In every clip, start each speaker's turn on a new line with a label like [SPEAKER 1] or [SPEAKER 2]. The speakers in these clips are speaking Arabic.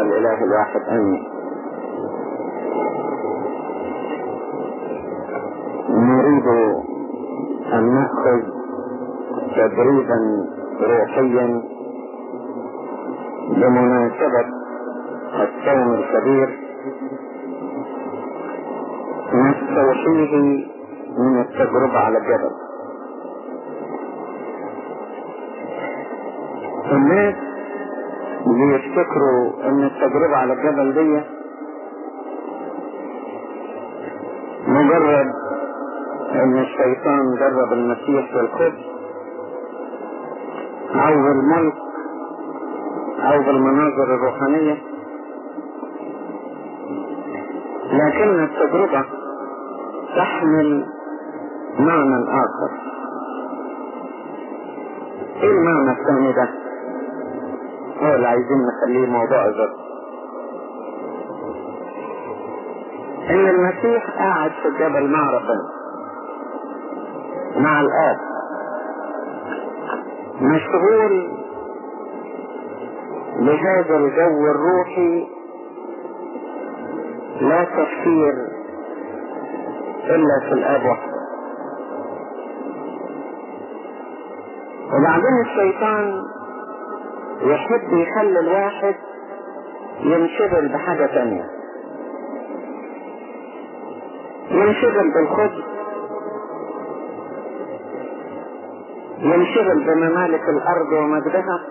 [SPEAKER 1] الاله الواحد امين نريد أن نأخذ تدريبا روحيا بمناسبة الصوم الكبير نستوحيه من التجربة على الجبل الناس بيفتكروا ان التجربة على الجبل دي مجرد ان الشيطان جرب المسيح بالخبز أو بالملك أو بالمناظر الروحانية. لكن التجربة تحمل معنى آخر. إيه المعنى الثاني ده؟ هو اللي عايزين نخليه موضوع ذات إن المسيح قاعد في الجبل مع ربنا مع الآب. مشغول بهذا الجو الروحي لا تفكير إلا في الآب وحده. وبعدين الشيطان يحب يخلي الواحد ينشغل بحاجة تانية. ينشغل بالخبز. ينشغل بممالك الأرض ومجدها.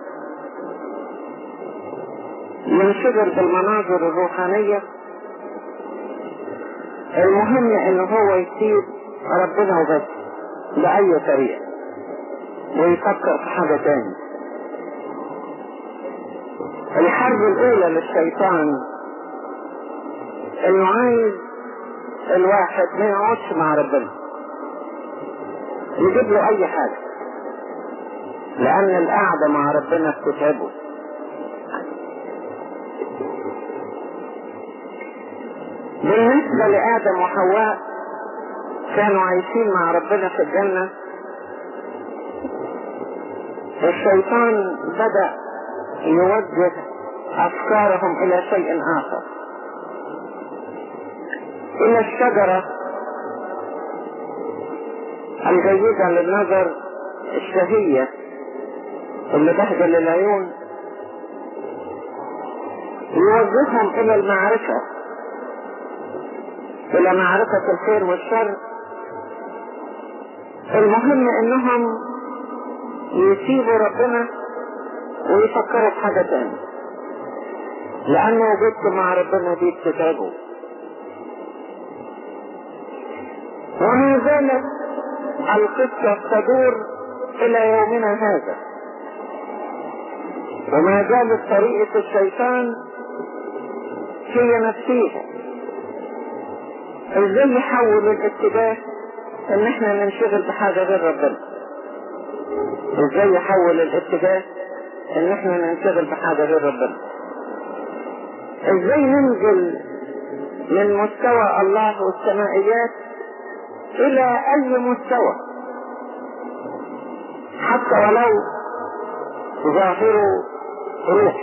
[SPEAKER 1] ينشغل بالمناظر الروحانية. المهم إن هو يسيب ربنا وبس بأي طريقة ويفكر في حاجة تاني الحرب الأولى للشيطان. إنه عايز الواحد ما يقعدش مع ربنا. يجيب له أي حاجة. لأن القعدة مع ربنا بتتعبه. بالنسبة لآدم وحواء كانوا عايشين مع ربنا في الجنة. الشيطان بدأ يوجه أفكارهم إلى شيء آخر. إلى الشجرة الجيدة للنظر الشهية اللي تهجل العيون يوجههم إلى المعرفة إلى معرفة الخير والشر. المهم إنهم يسيبوا ربنا ويفكروا في حاجة تانية. لأن وجودكم مع ربنا دي بتتعبوا وما زالت القصة تدور إلى يومنا هذا. وما زالت طريقة الشيطان هي نفسيها إزاي يحول الاتجاه إن إحنا ننشغل بحاجة غير ربنا. إزاي يحول الاتجاه إن إحنا ننشغل بحاجة غير ربنا. إزاي ننزل من مستوى الله والسمائيات إلى أي مستوى؟ حتى ولو ظاهره روح.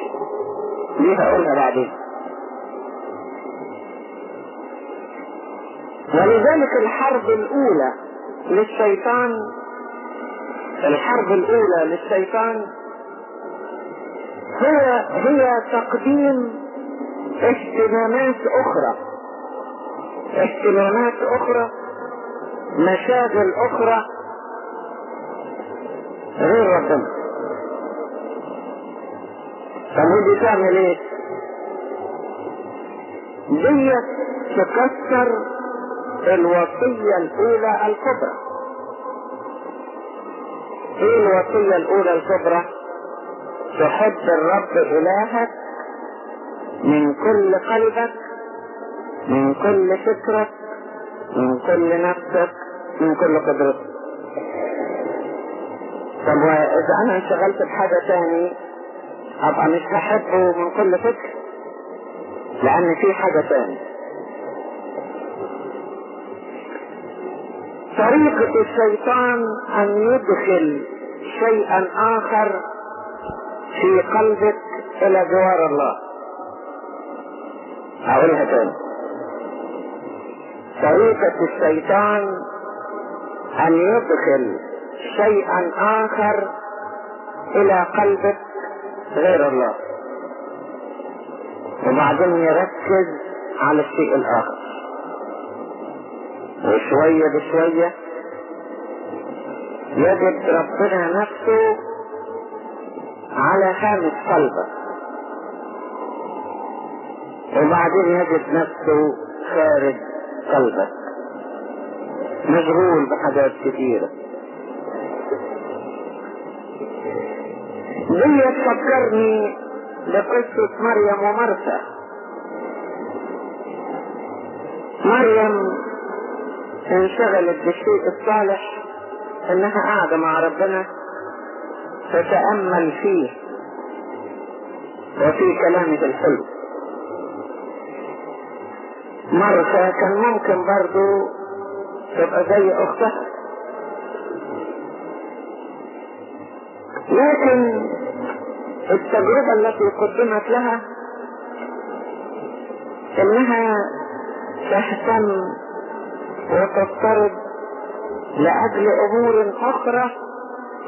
[SPEAKER 1] دي هقولها بعدين. ولذلك الحرب الأولى للشيطان الحرب الأولى للشيطان هي هي تقديم اهتمامات أخرى. اهتمامات أخرى مشاغل أخرى غير ربنا طب ودي تعمل إيه؟ دي تكسر الوصية الأولى الكبرى. إيه الوصية الأولى الكبرى؟ تحب الرب إلهك من كل قلبك من كل فكرك من كل نفسك من كل قدرتك. طب وإذا أنا انشغلت بحاجة تاني أبقى مش هحبه من كل فكر؟ لأن في حاجة تاني. طريقة الشيطان أن يدخل شيئا آخر في قلبك إلى جوار الله. أقولها تاني. طريقة الشيطان أن يدخل شيئا آخر إلى قلبك غير الله. وبعدين يركز على الشيء الآخر. وشوية بشوية يجد ربنا نفسه على هامش قلبك وبعدين يجد نفسه خارج قلبك. مشغول بحاجات كثيرة. دي تفكرني بقصة مريم ومرثا. مريم انشغلت بالشيء الصالح إنها قاعدة مع ربنا تتأمل فيه. وفي كلامه الحلو. مرثا كان ممكن برضو تبقى زي أختها. لكن التجربة التي قدمت لها إنها تهتم وتضطرب لأجل أمور أخرى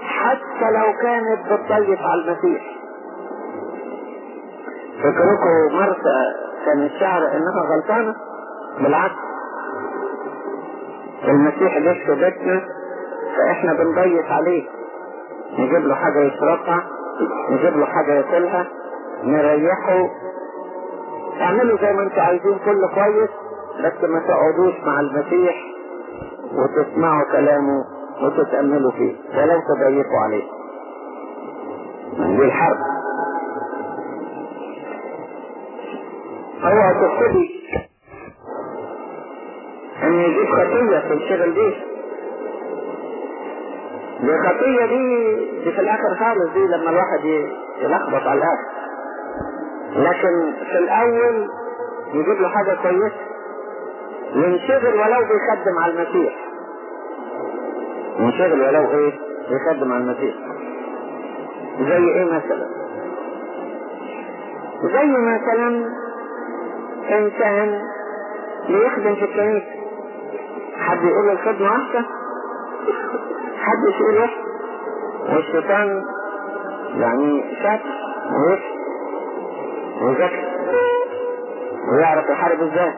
[SPEAKER 1] حتى لو كانت بتضيف على المسيح. فكركم مرثا كانت شعر إنها غلطانة؟ بالعكس. المسيح جه في بيتنا فإحنا بنضيف عليه. نجيب له حاجة يشربها نجيب له حاجة ياكلها نريحه. اعملوا زي ما أنتوا عايزين كله كويس بس ما تقعدوش مع المسيح وتسمعوا كلامه وتتأملوا فيه. ولو تضيقوا عليه. دي الحرب. هو تبتدي ان يجيب خطية تنشغل دي. الخطية دي دي في الآخر خالص دي لما الواحد يلخبط على الآخر. لكن في الأول يجيب له حاجة كويسة. ينشغل ولو بيخدم على المسيح. ينشغل ولو إيه؟ بيخدم على المسيح. زي إيه مثلا؟ زي مثلا إنسان بيخدم في الكنيسة. حد يقول له الخدمة وحشة حد يقول وحش والشيطان يعني شاطر ووحش وذكي ويعرف يحارب إزاي.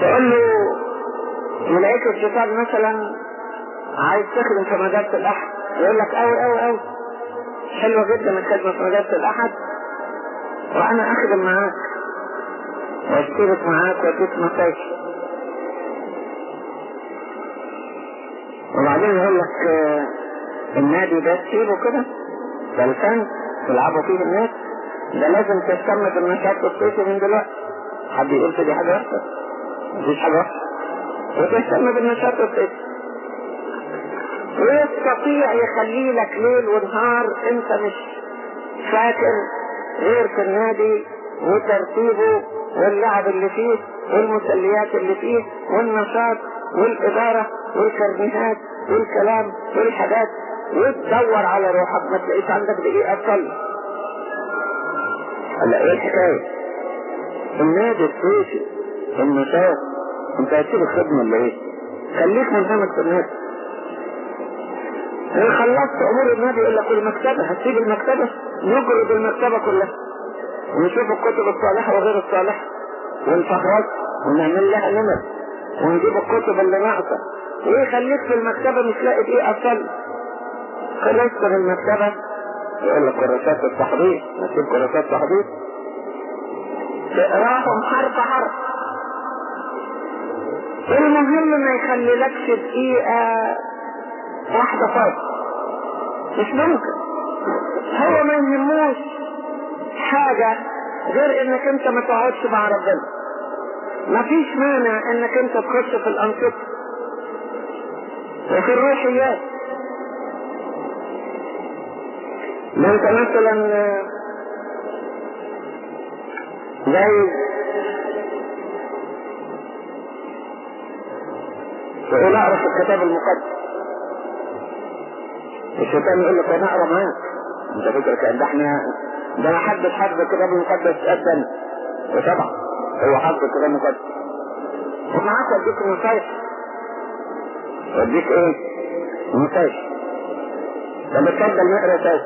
[SPEAKER 1] تقول له ملائكة الشيطان مثلا عايز تخدم في مدرسة الأحد. يقول لك أوي أوي أوي. حلوة جدا الخدمة في مدرسة الأحد. وأنا أخدم معاك. واشترك معاك نصايح وبعدين يقول لك آه، النادي ده تسيبه كده ده الفن تلعبوا فيه الناس ده لازم تهتم بالنشاط الصيفي من دلوقتي. حد يقول كده حاجة وحشة؟ مفيش حاجة وحشة. وتهتم بالنشاط الصيفي ويستطيع يخلي لك ليل ونهار انت مش فاكر غير في النادي وترتيبه. واللعب اللي فيه والمسليات اللي فيه والنشاط والإدارة والكرنيهات والكلام والحاجات. وتدور على روحك ما تلاقيش عندك دقيقة تصلي هلا إيه الحكاية؟ النادي الصيفي النشاط. أنت هتسيب الخدمة ولا إيه؟ خليك منهمك في النادي. إن خلصت أمور النادي يقول لك المكتبة هتسيب المكتبة؟ نجرد المكتبة كلها. ونشوف الكتب الصالحة وغير الصالحة. ونفهرس ونعمل لها نمر ونجيب الكتب اللي ناقصة. إيه خليك في المكتبة مش لاقي إيه أصل. خلصت من المكتبة. يقول لك كراسات التحضير. نسيب كراسات التحضير تقراهم حرف حرف. المهم ما يخلي لكش دقيقة واحدة فاضية مش ممكن. هو ما يهموش. حاجة غير إنك أنت ما تقعدش مع ربنا. مفيش مانع إنك أنت تخش في الانشطة وفي الروحيات. ما أنت مثلا زي تقول اعرف الكتاب المقدس. الشيطان يقول لك أنا أقرأ معاك. أنت فكرك ده إحنا ده ما حدش حد الكتاب المقدس ابدا. وطبعا هو حد الكتاب المقدس ومعاك اديك نصايح اديك إيه؟ نصايح طب اتفضل نقرأ تاني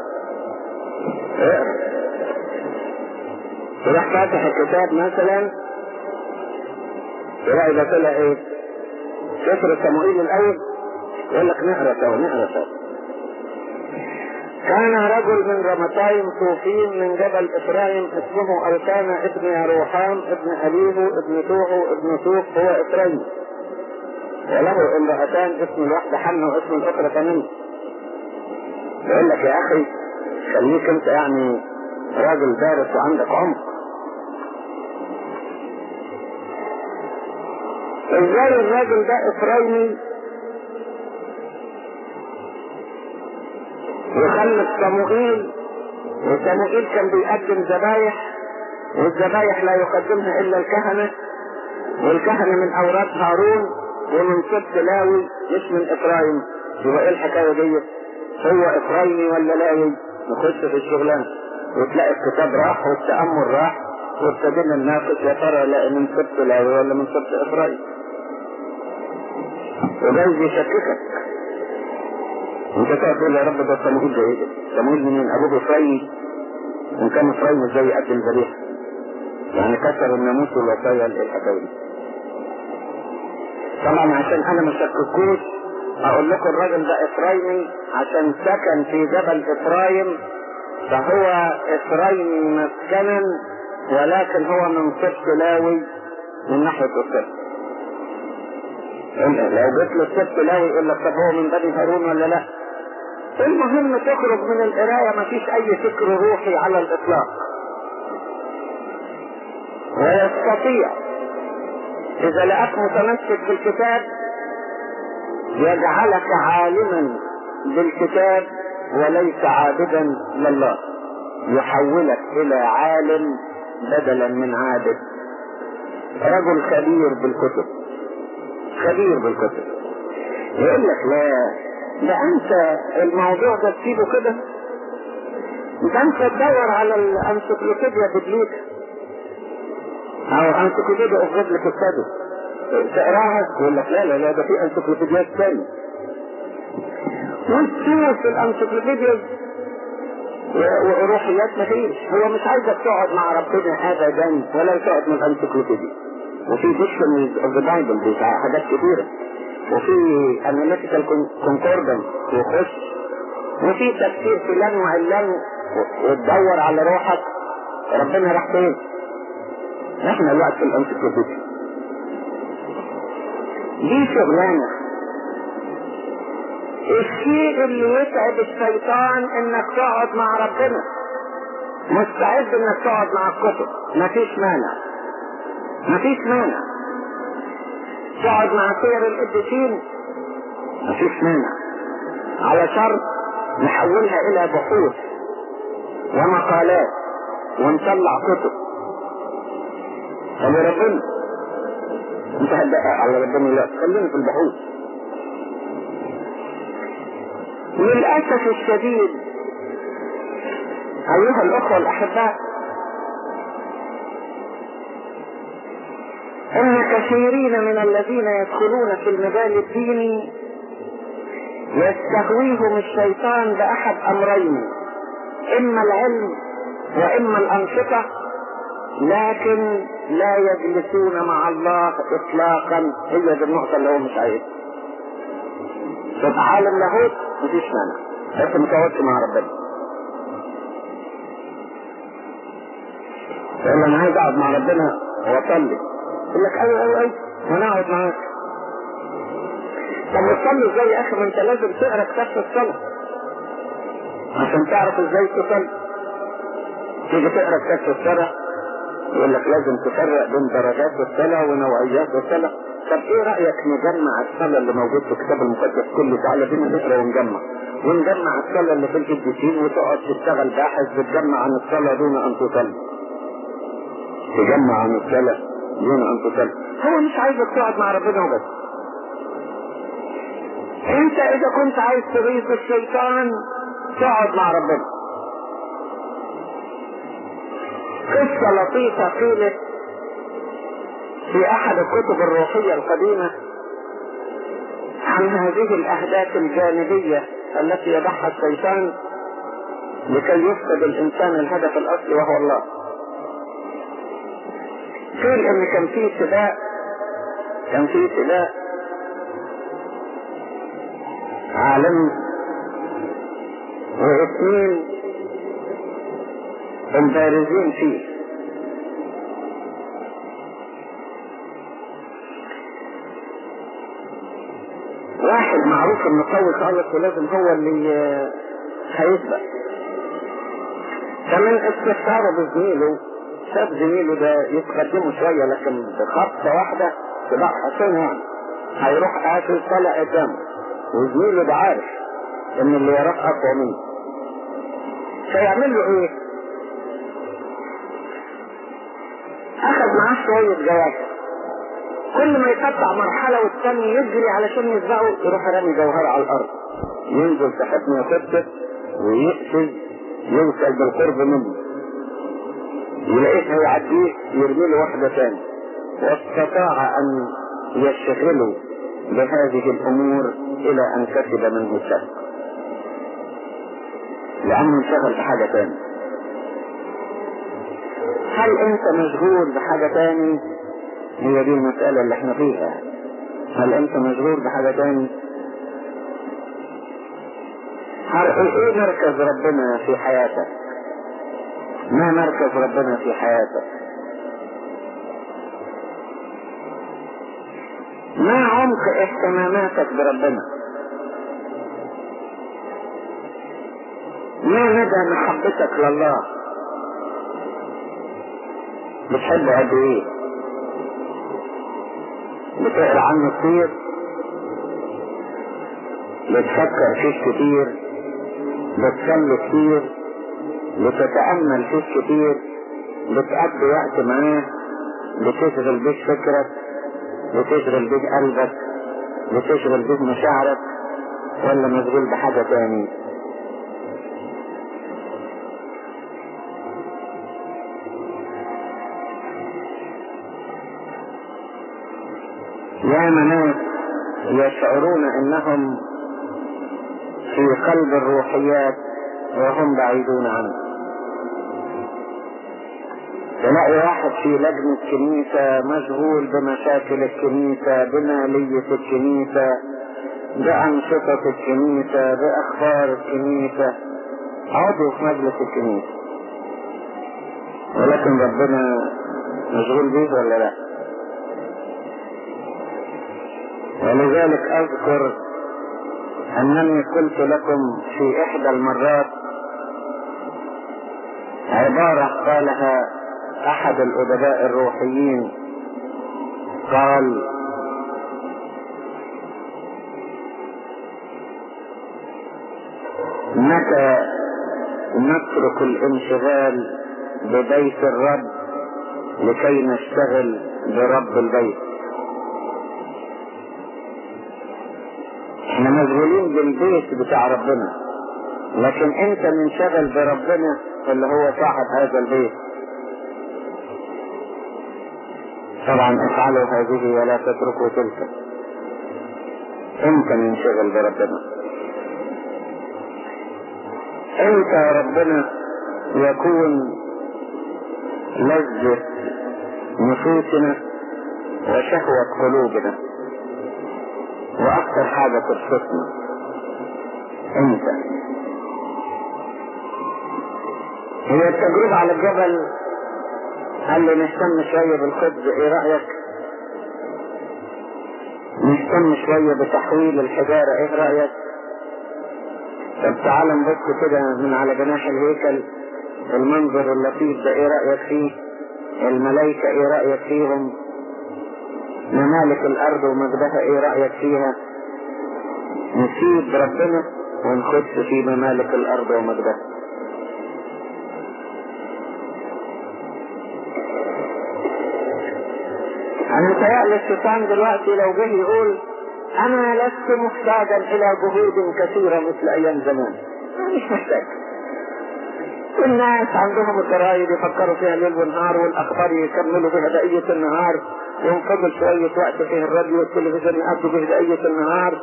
[SPEAKER 1] اقرا تروح فاتح الكتاب مثلا. تلاقي ده طلع إيه؟ سفر صموئيل الأول. يقول لك نقرأ سوا نقرأ سوا كان رجل من رمتايم صوفين من جبل افرايم اسمه الكانا ابن يروحام ابن اليه ابن توعو ابن سوق هو افرايم وله امرأتان اسم الواحدة حنة واسم الاخرى تميم. يقول لك يا أخي خليك أنت يعني راجل دارس وعندك عمق. إزاي الراجل ده افرايمي وخلف صموئيل وصموئيل كان بيقدم ذبايح والذبايح لا يقدمها إلا الكهنة. والكهنة من أوراد هارون ومن سبط لاوي مش من افرايم يبقى إيه الحكاية دي؟ هو افرايمي ولا لاوي؟ نخش في الشغلانة وتلاقي الكتاب راح والتأمل راح وابتدينا نناقش يا ترى لا من سبط لاوي ولا من سبط افرايم وجايز يشككك. انت تقول يا رب ده صموئيل ده إيه ده؟ صموئيل منين؟ ابوه افرايم وان كان افرايم إزاي يقدم ذبيحه؟ يعني كسر الناموس والوصايا الحكاية دي. طبعا عشان أنا ما شككوش أقول لكم الراجل ده افرايمي عشان سكن في جبل افرايم فهو افرايم مسكنا ولكن هو من سبط لاوي من ناحيه السبط. لو جيت له السبط لاوي يقول لك طب هو من بني هارون ولا لا؟ المهم تخرج من القراية ما فيش أي فكر روحي على الإطلاق. ويستطيع إذا لقاك متمسك بالكتاب يجعلك عالما بالكتاب وليس عابدا لله. يحولك إلى عالم بدلا من عابد. رجل خبير بالكتب. خبير بالكتب. يقول لك لا ده انت الموضوع ده تسيبه كده؟ ده أنت تدور على ال encyclopedia Biblica أو encyclopedia of Biblical study تقراها يقول لك لا لا لا ده في encyclopediaات ثانية وتشوف ال encyclopedia وروحيات مفيش هو مش عايزك تقعد مع ربنا ابدا ولا تقعد من ال encyclopedia. وفي dictionaries of the Bible حاجات كتيرة. وفي analytical concordance وخش وفي تفسير فلان وعلان وتدور على روحك ربنا راح فين؟ إحنا الوقت في ال encyclopedia. دي شغلانة. الشيء اللي يتعب الشيطان إنك تقعد مع ربنا. مستعد إنك تقعد مع الكتب مفيش مانع. مفيش مانع. تقعد مع سير القديسين مفيش مانع على شرط نحولها إلى بحوث ومقالات ونطلع كتب. ربنا انت على ربنا لا خلينا في البحوث. للأسف الشديد أيها الأخوة الأحباء إن كثيرين من الذين يدخلون في المجال الديني يستهويهم الشيطان بأحد أمرين إما العلم وإما الأنشطة لكن لا يجلسون مع الله إطلاقا. هي دي النقطة اللي هو مش عايزها. تبقى عالم لاهوت مفيش مانع. بس تقعدش مع ربنا. يقول أنا عايز أقعد مع ربنا واصلي يقول لك أيوه أيوه أيوه وأنا أقعد معاك. طب وتصلي إزاي يا أخي؟ ما أنت لازم تقرأ كتاب الصلاة. عشان تعرف إزاي تصلي. تيجي تقرأ كتاب الصلاة يقول لك لازم تفرق بين درجات الصلاة ونوعيات الصلاة. طب إيه رأيك نجمع الصلاة اللي موجود في الكتاب المقدس كله؟ تعالى بينا نقرأ ونجمع. ونجمع الصلاة اللي في القديسين وتقعد تشتغل باحث بتجمع عن الصلاة دون أن تصلي. تجمع عن الصلاة. دون ان تصلي هو مش عايزك تقعد مع ربنا وبس. أنت إذا كنت عايز تغيظ الشيطان تقعد مع ربنا. قصة لطيفة قيلت في أحد الكتب الروحية القديمة عن هذه الأهداف الجانبية التي يضعها الشيطان لكي يفقد الإنسان الهدف الأصلي وهو الله. قيل إن كان في سباق كان في سباق عالمي واثنين البارزين فيه. واحد معروف إنه قوي خالص ولازم هو اللي هيسبق. فمن استفساره بزميله. شاف زميله ده يتقدمه شوية لكن بخطة واحدة سباق حسين يعني هيروح قاتل طلع قدامه. وزميله ده عارف إن اللي وراه أقوى منه. فيعمل له إيه؟ أخذ معاه شوية جواكر كل ما يقطع مرحلة والتاني يجري علشان يسبقه يروح رامي جوهر على الأرض. ينزل تحت ما يخطط ويقفز يوصل بالقرب منه. يلاقيه هيعديه يرمي له واحدة تاني واستطاع أن يشغله بهذه الأمور إلى أن كسب منه الشك لأنه انشغل بحاجة تاني هل أنت مشغول بحاجة تاني هي دي المسألة اللي إحنا فيها. هل أنت مشغول بحاجة تاني هل إيه مركز ربنا في حياتك؟ ما مركز ربنا في حياتك ما عمق اهتماماتك بربنا؟ ما مدى محبتك لله؟ بتحب قد إيه؟ بتقرا عنه كتير بتفكر فيه كتير؟ بتصلي كتير؟ بتتأمل فيه كتير بتقضي وقت معاه بتشغل بيه فكرك بتشغل بيه قلبك بتشغل بيه مشاعرك ولا مشغول بحاجة تاني؟ يا ناس يشعرون أنهم في قلب الروحيات وهم بعيدون عنه تلاقي واحد في لجنة كنيسة مشغول بمشاكل الكنيسة بمالية الكنيسة بأنشطة الكنيسة بأخبار الكنيسة. عضو في مجلس الكنيسة. ولكن ربنا مشغول بيه ولا لا؟ ولذلك أذكر أنني قلت لكم في إحدى المرات عبارة قالها أحد الأدباء الروحيين قال متى نترك الانشغال ببيت الرب لكي نشتغل برب البيت؟ إحنا مشغولين بالبيت بتاع ربنا لكن أنت منشغل بربنا اللي هو صاحب هذا البيت. طبعا افعلوا هذه ولا تتركوا تلك. انت منشغل بربنا. انت ربنا يكون لذة نفوسنا وشهوة قلوبنا وأكثر حاجة تبسطنا. انت. هي التجربة على الجبل قال لي نهتم شوية بالخبز إيه رأيك؟ نهتم شوية بتحويل الحجارة إيه رأيك؟ طب تعال نبص كده من على جناح الهيكل المنظر اللطيف ده إيه رأيك فيه؟ الملائكة إيه رأيك فيهم؟ ممالك الأرض ومجدها إيه رأيك فيها؟ نسيب ربنا ونخش في ممالك الأرض ومجدها أنا متهيألي الشيطان دلوقتي لو جه يقول أنا لست محتاجا إلى جهود كثيرة مثل أيام زمان. مش محتاج. الناس عندهم الجرايد يفكروا فيها ليل ونهار والأخبار يكملوا بها بقية النهار وينفضل شوية وقت فيه الراديو والتلفزيون يقضوا به بقية النهار.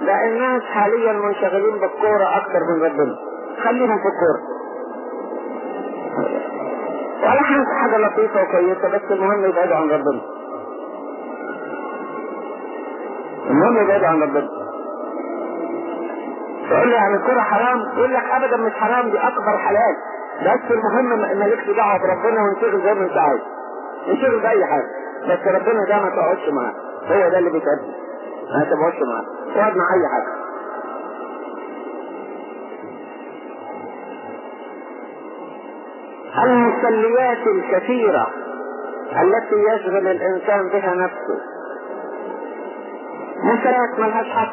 [SPEAKER 1] لا الناس حاليا منشغلين بالكورة أكثر من ربنا خليهم في الكورة. ولا حاجة لطيفة وكويسة بس المهم يبعدوا عن ربنا المهم يبعدوا عن ربنا. تقول لي يعني الكرة حرام؟ يقول لك ابدا مش حرام دي أكبر حلال. بس المهم ما مالكش دعوة بربنا وانشغل زي ما انت عايز. انشغل باي حاجة. بس ربنا ده ما تقعدش معاه. هو ده اللي بيتأدي ما تقعدش معاه. تقعد مع أي حاجة. المسليات الكثيرة التي يشغل الإنسان بها نفسه. مسليات ملهاش حق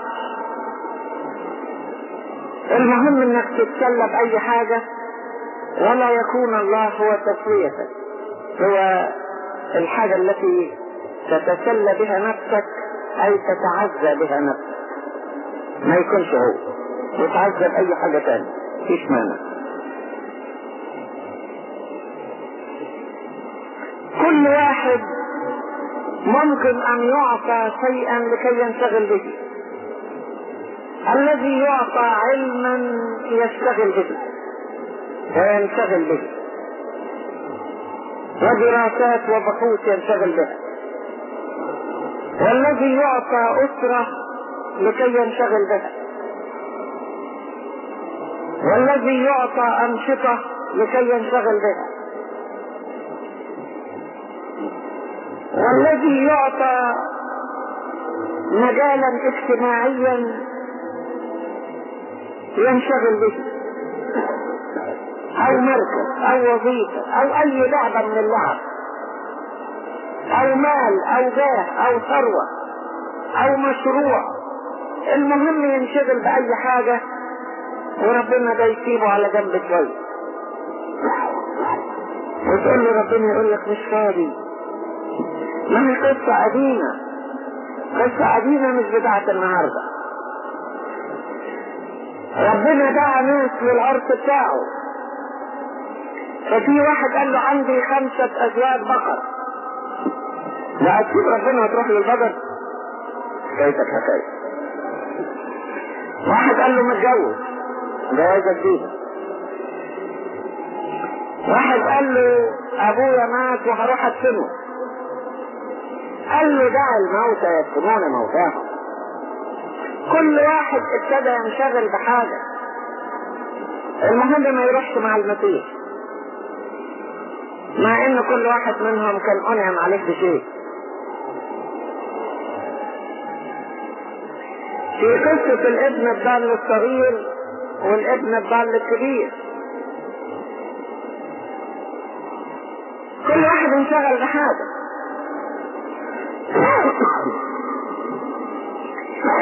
[SPEAKER 1] المهم إنك تتسلى بأي حاجة ولا يكون الله هو تسليتك هو الحاجة التي تتسلى بها نفسك أي تتعزى بها نفسك. ما يكونش هو. يتعزى بأي حاجة تانية. فيش مانع. ممكن أن يعطى شيئا لكي ينشغل به. الذي يعطى علما يشتغل به. وينشغل به. ودراسات وبحوث ينشغل بها والذي يعطى أسرة لكي ينشغل بها والذي يعطى أنشطة لكي ينشغل بها والذي يعطى مجالا اجتماعيا ينشغل به. أو مركز أو وظيفة أو أي لعبة من اللعب. أو مال أو جاه أو ثروة أو مشروع. المهم ينشغل بأي حاجة وربنا ده يسيبه على جنب شوية. وتقول له ربنا يقول لك مش فاضي. ما هي قصة قديمة قصة قديمة مش بتاعت النهاردة. ربنا دعا ناس للعرس بتاعه. ففي واحد قال له عندي خمسة أزواج بقر. لا تسيب ربنا وتروح للبقر. حكايتك حكاية واحد قال له متجوز. جوازة جديدة واحد قال له أبويا مات وهروح أدفنه قال له دع الموتى يدفنون موتاهم كل واحد ابتدى ينشغل بحاجة. المهم ما يروحش مع المسيح. مع إن كل واحد منهم كان أنعم عليه بشيء. في قصة الابن الضال الصغير والابن الضال الكبير. كل واحد انشغل بحاجة.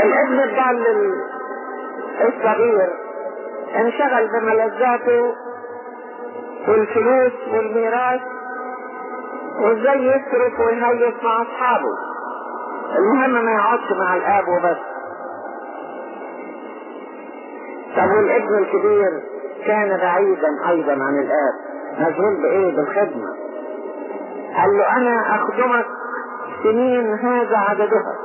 [SPEAKER 1] الابن الضال الصغير انشغل بملذاته والفلوس والميراث وازاي يصرف ويهيص مع اصحابه. المهم ما يقعدش مع الاب وبس. طب والابن الكبير كان بعيدا أيضا عن الاب مشغول بإيه؟ بالخدمة. قال له أنا أخدمك سنين هذا عددها.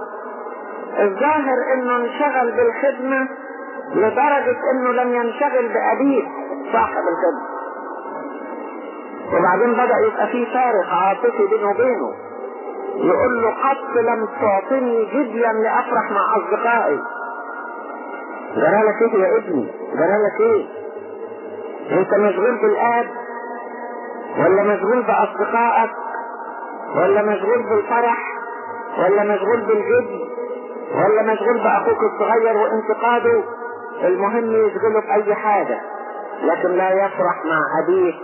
[SPEAKER 1] الظاهر إنه انشغل بالخدمة لدرجة إنه لم ينشغل بأبيه صاحب الخدمة. وبعدين بدأ يبقى في فارق عاطفي بينه وبينه. يقول له قط لم تعطني جديا لأفرح مع أصدقائي. جرالك إيه يا ابني؟ جرالك إيه؟ أنت مشغول بالآب؟ ولا مشغول بأصدقائك؟ ولا مشغول بالفرح؟ ولا مشغول بالجد؟ ولا مشغول بأخوك الصغير وانتقاده المهم يشغله بأي حاجة. لكن لا يفرح مع أبيه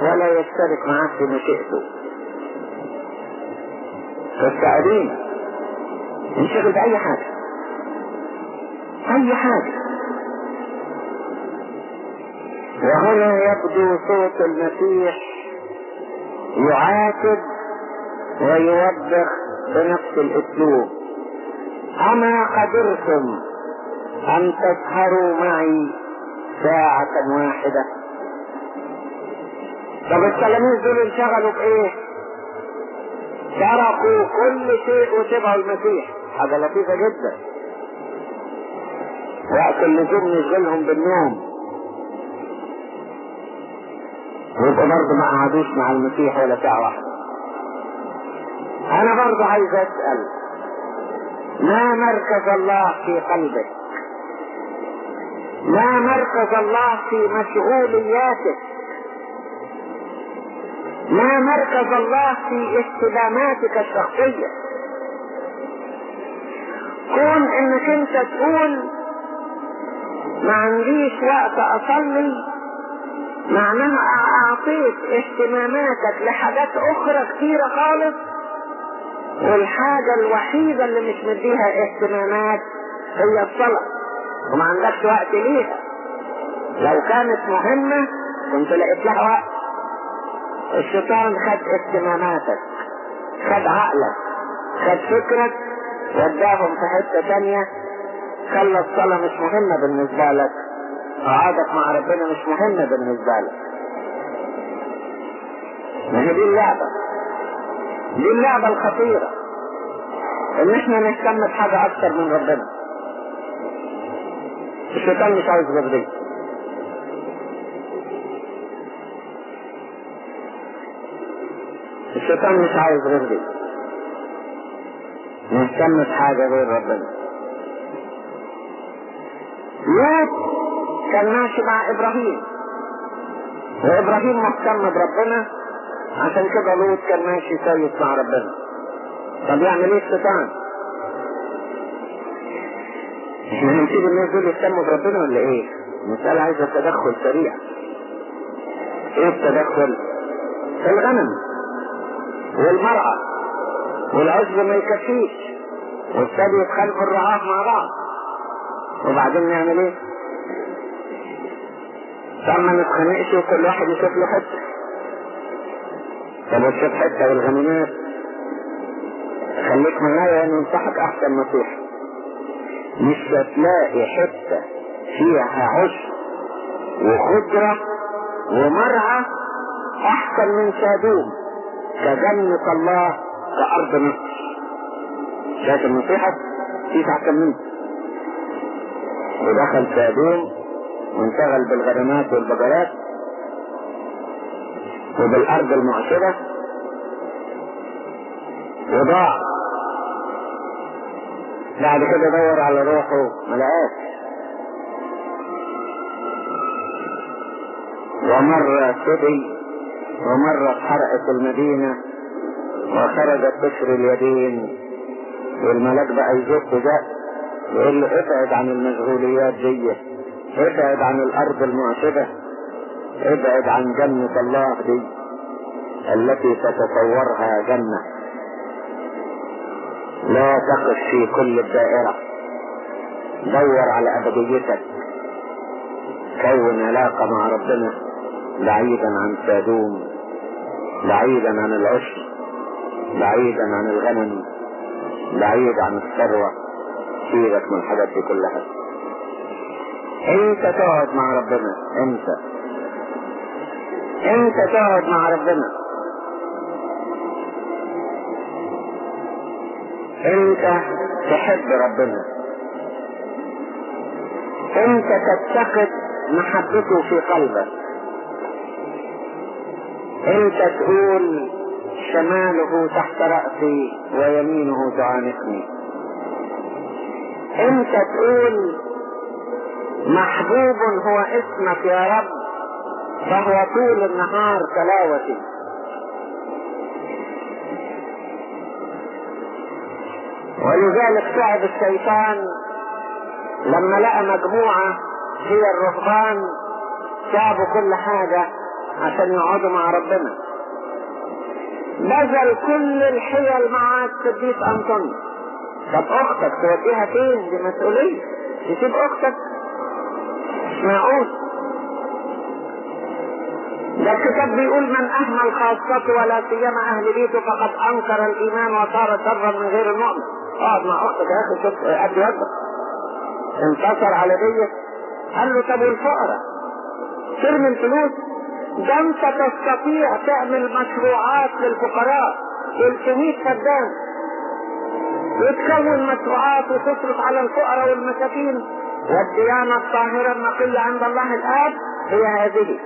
[SPEAKER 1] ولا يشترك معاه في مشيئته. فالتعليم ينشغل بأي حاجة. أي حاجة. وهنا يبدو صوت المسيح يعاتب ويوبخ بنفس الأسلوب. أما قدرتم أن تسهروا معي ساعة واحدة؟ طب التلاميذ دول انشغلوا بإيه؟ تركوا كل شيء وتبعوا المسيح. حاجة لطيفة جدا. وقت اللزوم يشغلهم بالنوم. ويبقوا برضه ما قعدوش مع المسيح ولا ساعة واحدة. أنا برضه عايز أسأل. ما مركز الله في قلبك. ما مركز الله في مشغولياتك. ما مركز الله في اهتماماتك الشخصية. كون إنك أنت تقول ما عنديش وقت أصلي معناها اعطيت اهتماماتك لحاجات أخرى كتيرة خالص. والحاجة الوحيدة اللي مش مديها اهتمامات هي الصلاة. وما عندكش وقت ليها. لو كانت مهمة كنت لقيت لها وقت. الشيطان خد اهتماماتك خد عقلك خد فكرك وداهم في حتة تانية. خلى الصلاة مش مهمة بالنسبة لك. قعدك مع ربنا مش مهمة بالنسبة لك. ما هي دي اللعبة. دي اللعبة الخطيرة. إن إحنا نهتم بحاجة أكتر من ربنا. الشيطان مش عايز غير دي الشيطان مش عايز غير دي نهتم بحاجة غير ربنا. لوط كان ماشي مع إبراهيم. وإبراهيم مهتم بربنا. عشان كده لوط كان ماشي كويس مع ربنا طب يعمل إيه الشيطان؟ إحنا هنسيب الناس دول يهتموا بربنا ولا إيه؟ المسألة عايزة تدخل سريع إيه التدخل؟ الغنم والمرأة والعشب ما يكفيش والثدي يتخلقوا الرعاة مع بعض وبعدين نعمل إيه؟ طب ما نتخانقش وكل واحد يشوف له حتة طب وتشوف حتة والغنيمات خليك معايا ننصحك أحسن نصيحة. مش هتلاقي حتة فيها عشب وخضره ومرعى أحسن من سادوم كجنة الله كأرض مصر. شايف النصيحة؟ أحسن منه ودخل سادوم وانشغل بالغنمات والبقرات وبالأرض المعشرة وضاع. بعد كده دور على روحه ملقاش ومر سبي ومرت حرقة المدينة وخرجت بشر اليدين. والملاك بقى يزق ده يقول له ابعد عن المشغوليات دي ابعد عن الأرض المعشبة ابعد عن جنة الله دي التي تتصورها جنة. لا تقف في كل الدائرة. دور على أبديتك. كون علاقة مع ربنا بعيدا عن سادوم بعيدا عن العشب بعيدا عن الغنم بعيد عن الثروة. سيبك من الحاجات دي كلها. انت تقعد مع ربنا. انت. انت تقعد مع ربنا. انت تحب ربنا. انت تتخذ محبته في قلبك. انت تقول شماله تحت رأسي ويمينه تعانقني انت تقول محبوب هو اسمك يا رب. فهو طول النهار تلاوتي ولذلك صعد الشيطان لما لقى مجموعة هي الرهبان سابوا كل حاجة عشان يقعدوا مع ربنا. بذل كل الحيل مع القديس انطونيوس طب أختك توديها فين؟ دي مسؤولية. تسيب أختك. مش معقول ده الكتاب بيقول من اهمل خاصته ولا سيما أهل بيته فقد أنكر الإيمان وصار شرا من غير المؤمن. اقعد مع أختك يا أخي شوف قد وجهك انتصر على ديت قال له طب والفقراء؟ ترمي الفلوس ده انت تستطيع تعمل مشروعات للفقراء. 300 فدان وتكون مشروعات وتصرف على الفقراء والمساكين. والديانة الطاهرة النقية عند الله الآب هي هذه.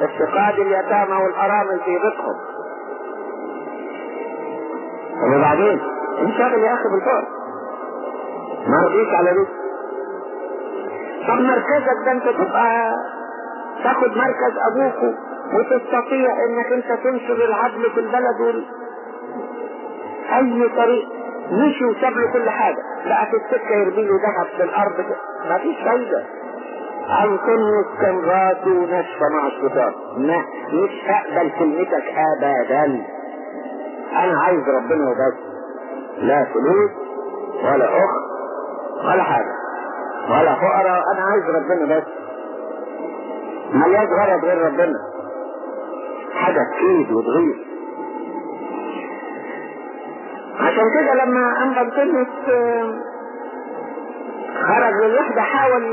[SPEAKER 1] افتقاد اليتامى والأرامل في بيتهم وبعدين انشغل يا أخي بالفقر ما رضيش على دي طب مركزك ده انت تبقى تاخد مركز أبوك وتستطيع إنك انت تنشر العدل في البلد وال... أي طريق. مشي وساب له كل حاجة. بقى في السكة يرمي له ذهب في الأرض. ما فيش فايدة. أنطونيوس كان راسه ناشفة مع الشيطان ما مش هقبل كلمتك أبدا. أنا عايز ربنا وبس لا فلوس ولا أخت ولا حاجة ولا فقراء. أنا عايز ربنا بس ملياش غرض غير ربنا. حاجة تفيد وتغير. عشان كده لما أنطونيوس خرج للوحدة حاول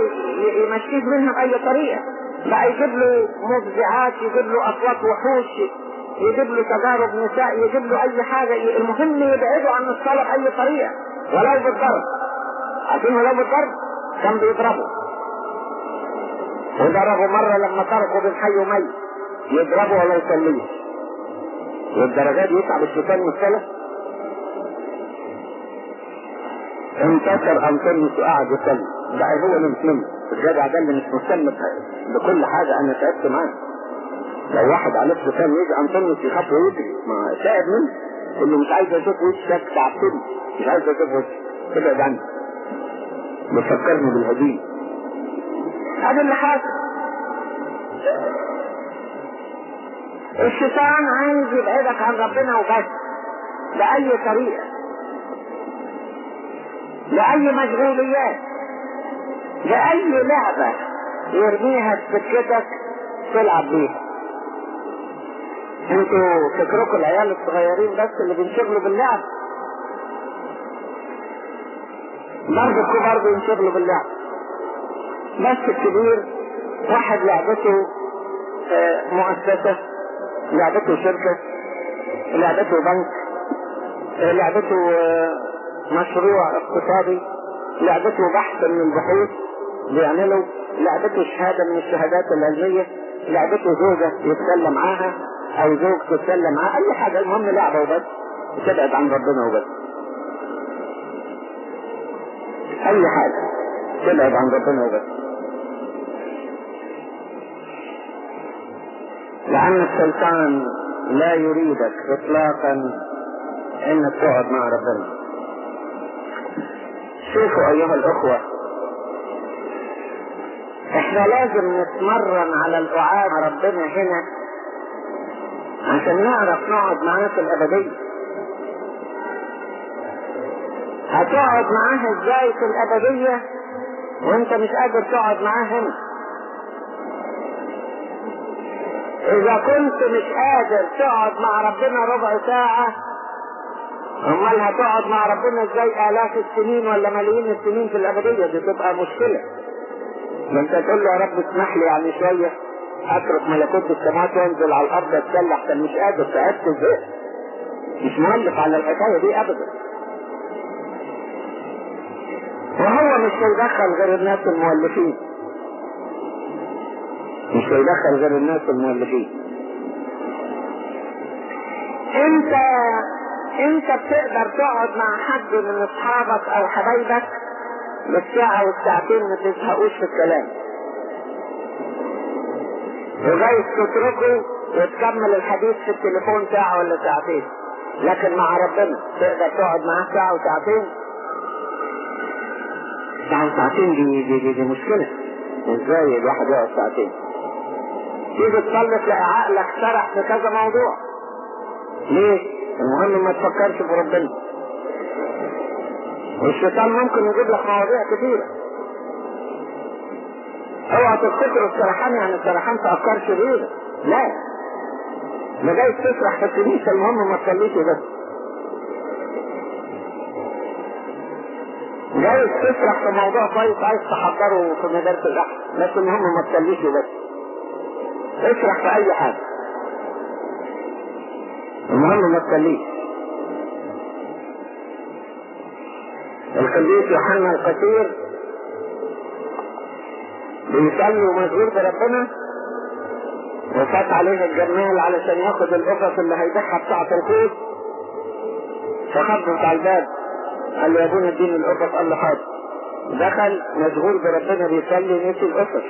[SPEAKER 1] يمشيه منها بأي طريقة. بقى يجيب له مفزعات يجيب له أصوات وحوش يجيب له تجارب نساء يجيب له أي حاجة. المهم يبعده عن الصلاة بأي طريقة. ولو بالضرب. عشان ولو بالضرب. كان بيضربه. وضربه مرة لما تركوا بين حي وميت. يضربه ولا يصليه. والدرجات دي يتعب الشيطان من الصلاة انتصر انطونيوس وقعد يصلي بقى هو اللي مسلم الجدع ده اللي مش مسلم بكل حاجة أنا تعبت معاه. لو واحد عليه شيطان يجي انطونيوس يخاف ويجري ما تعب منه. اللي مش عايز أشوف وشك تعبتني مش عايز أشوف وشك ابعد عني بتفكرني بالهدية. هذا اللي حاصل. الشيطان عايز يبعدك عن ربنا وبس. بأي طريقة. لأي مشغوليات لأي لعبة يرميها في سكتك تلعب بيها أنتوا فكركم العيال الصغيرين بس اللي بينشغلوا باللعب. برضه الكبار بينشغلوا باللعب. بس الكبير واحد لعبته مؤسسة لعبته شركة لعبته بنك لعبته مشروع اقتصادي لعبته بحث من البحوث بيعمله لعبته شهادة من الشهادات العلمية لعبته زوجة يتسلى معاها أو زوج تتسلى معاه أي حاجة. المهم لعبة وبس تبعد عن ربنا وبس. أي حاجة تبعد عن ربنا وبس. لأن الشيطان لا يريدك اطلاقا إنك تقعد مع ربنا. شوفوا أيها الأخوة. إحنا لازم نتمرن على القعاد مع ربنا هنا عشان نعرف نقعد معاه في الأبدية. هتقعد معاه إزاي في الأبدية وأنت مش قادر تقعد معاه هنا؟ إذا كنت مش قادر تقعد مع ربنا ربع ساعة امال هتقعد مع ربنا إزاي آلاف السنين ولا ملايين السنين في الأبدية؟ دي تبقى مشكلة. ما انت تقول له يا رب اسمح لي يعني شوية أترك ملكوت السماوات وانزل على الأرض أتسلح كان مش قادر تعبت إزاي مش مؤلف على الحكاية دي ابدا. وهو مش هيدخل غير الناس المؤلفين. مش هيدخل غير الناس المؤلفين. انت انت بتقدر تقعد مع حد من اصحابك أو حبايبك؟ بالساعة والساعتين ما تزهقوش في الكلام. وجايز تتركه وتكمل الحديث في التليفون ساعة ولا ساعتين. لكن مع ربنا تقدر تقعد معاه ساعة وساعتين. ساعة وساعتين دي, دي, دي, دي مشكلة. إزاي الواحد يقعد ساعتين؟ تيجي تصلي تلاقي عقلك سرح في كذا موضوع. ليه؟ المهم ما تفكرش في ربنا. والشيطان ممكن يجيب لك مواضيع كثيرة اوعى تفتكر السرحان يعني السرحان افكار شريرة لا. ما جاي تسرح في الكنيسة المهم ما تصليش بس. جايز تشرح في موضوع كويس عايز تحضره في مدارس البحث بس المهم ما تسليش بس. اشرح في أي حاجة. المهم ما تسليش القديس يوحنا القصير بيصلي ومشغول بربنا وفات عليه الجمال علشان ياخد القفص اللي هيبيعها بتاعة الخوف فخبط على الباب. قال له يا ابونا اديني القفص قال له حاضر دخل مشغول بربنا بيصلي نسي القفص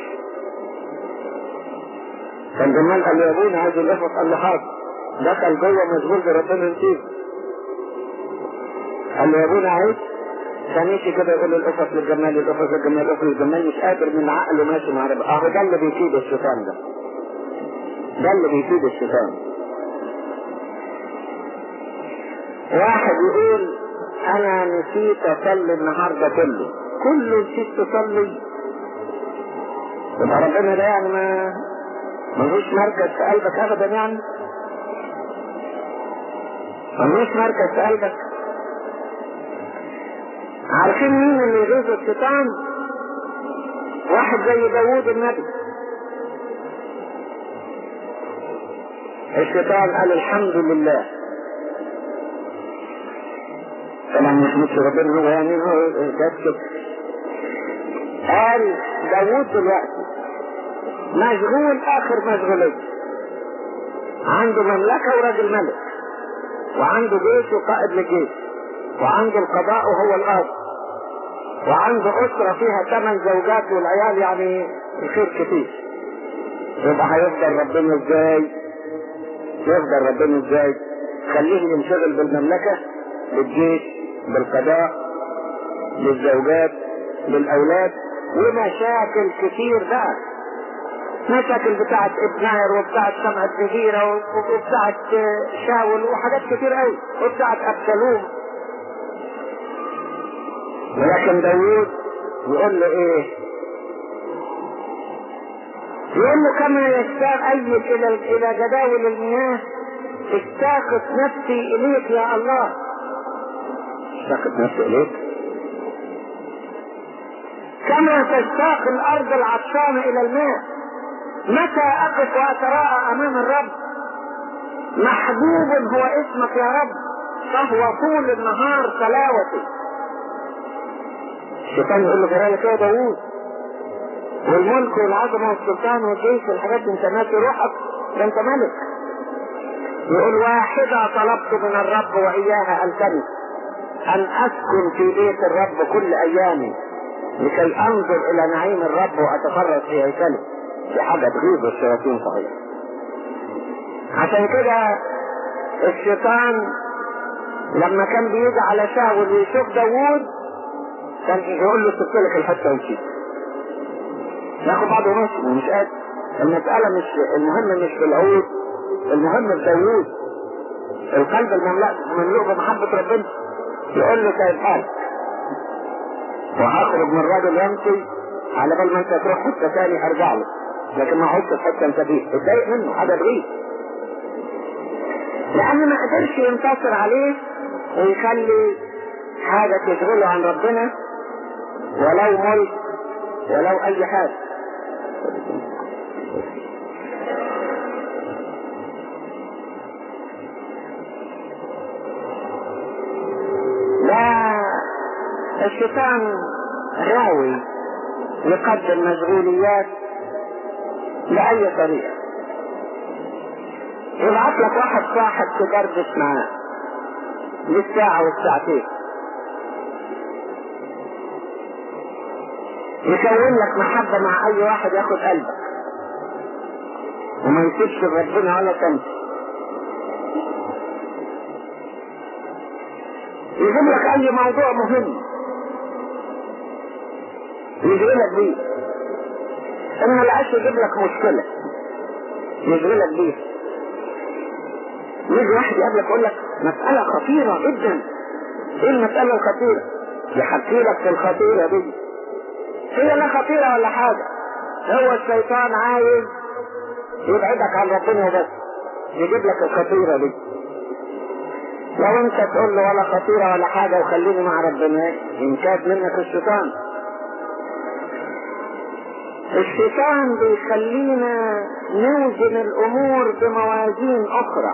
[SPEAKER 1] كان جمال قال له يا ابونا عايز القفص قال له حاضر دخل جوه مشغول بربنا نسيه قال له يا ابونا عايز فمشي كده يقول القفص للجمال القفص للجمال القفص للجمال مش قادر من عقله ماشي مع ربنا أهو ده اللي بيفيد الشيطان ده. ده اللي بيفيد الشيطان. واحد يقول أنا نسيت أصلي النهارده كله. كله نسيت تصلي. يبقى ربنا ده يعني ما ملوش مركز في قلبك ابدا يعني؟ ملوش مركز قلبك. عارفين مين اللي يغيظ الشيطان؟ واحد زي داوود النبي. الشيطان قال الحمد لله. طبعا مش مش ربنا هو يعني هو قال داوود دلوقتي مشغول آخر مشغولية. عنده مملكة وراجل ملك. وعنده جيش وقائد للجيش. وعنده القضاء وهو الأرض وعنده أسرة فيها ثمان زوجات والعيال يعني الخير كتير. يبقى هيفضل ربنا إزاي؟ يفضل ربنا إزاي؟ خليه ينشغل بالمملكة بالجيش بالقضاء بالزوجات بالاولاد ومشاكل كتير بقى. مشاكل بتاعت ابناير وبتاعت سمعة نجيرة وبتاعت شاول وحاجات كتير قوي وبتاعت ابشالوم ولكن داوود يقول له إيه؟ يقول له كما يشتاق ايل إلى إلى جداول المياه اشتاقت نفسي إليك يا الله. اشتاقت نفسي إليك؟ كما تشتاق الأرض العطشانة إلى الماء. متى أقف واتراءى أمام الرب؟ محبوب هو اسمك يا رب فهو طول النهار تلاوتي الشيطان يقول له لك يا داوود والملك والعظمة والسلطان والجيش والحاجات انت ناسي روحك ده انت ملك. يقول واحدة طلبت من الرب وإياها ألتمس أن أسكن في بيت الرب كل أيامي لكي أنظر إلى نعيم الرب وأتفرج في هيكله. دي حاجة تغيظ الشياطين صحيح. عشان كده الشيطان لما كان بيجي على شاول ويشوف داوود كان يقول له سبت لك الحتة وشيء ياخد بعضه ونص ومش قادر. المسألة مش المهم مش في العود المهم في داوود. القلب المملوء مملوء بمحبة ربنا. يقول له حالك. وهخرج من الراجل يمشي على بال ما انت تروح حتة ثاني أرجع له. لكن ما في حتة انت فيه اتضايق منه حاجة تغيظ لأن ما قدرش ينتصر عليه ويخلي حاجة تشغله عن ربنا ولو ملك ولو أي حاجة. لا الشيطان غاوي يقدم مشغوليات بأي طريقة. يبعت لك واحد صاحب تدردش معاه بالساعة والساعتين. يكون لك محبة مع أي واحد ياخد قلبك. وما يسيبش ربنا ولا تمشي يجيب لك أي موضوع مهم. يشغلك بيه إن ما لقاش يجيب لك مشكلة. يشغلك بيه. يجي واحد يقابلك يقول لك مسألة خطيرة جدا. إيه المسألة الخطيرة؟ يحكي لك في الخطيرة دي. هي لا خطيرة ولا حاجة. هو الشيطان عايز يبعدك عن ربنا وبس يجيب لك الخطيرة دي. لو انت تقول له ولا خطيرة ولا حاجة وخليني مع ربنا ينكاد منك الشيطان. الشيطان بيخلينا نوزن الأمور بموازين أخرى.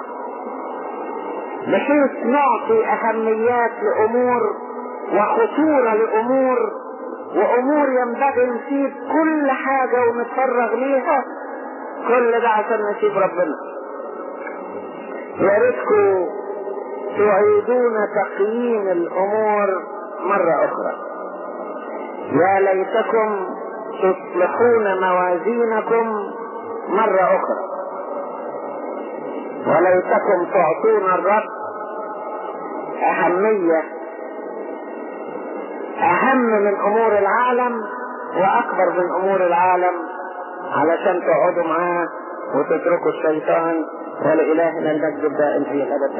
[SPEAKER 1] بحيث نعطي أهميات لأمور وخطورة لأمور وأمور ينبغي نسيب كل حاجة ونتفرغ ليها. كل ده عشان نسيب ربنا. يا ريتكم تعيدون تقييم الأمور مرة أخرى. يا ليتكم تصلحون موازينكم مرة أخرى. وليتكم تعطون الرب أهمية أهم من أمور العالم وأكبر من أمور العالم علشان تقعدوا معاه وتتركوا الشيطان. ولإلهنا المجد الدائم في الأبد.